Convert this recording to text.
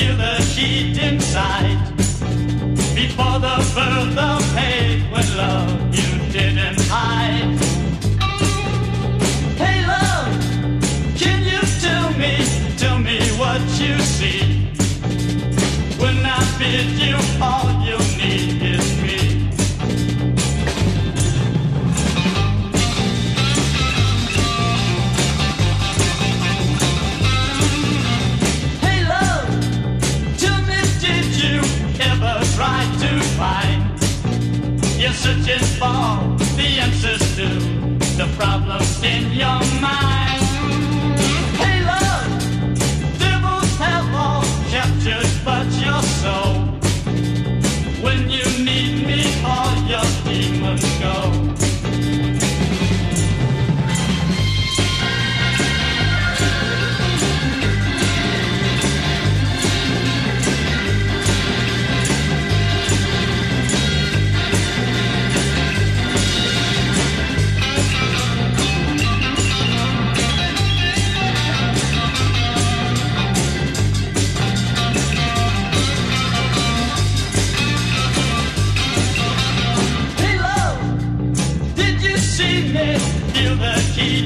feel the heat inside. Before the birth of hate, when love you didn't hide. Hey love, can you tell me, tell me what you see? When I bid you fall. To find? You're searching for the answers to the problems in mind. baby, feel the key.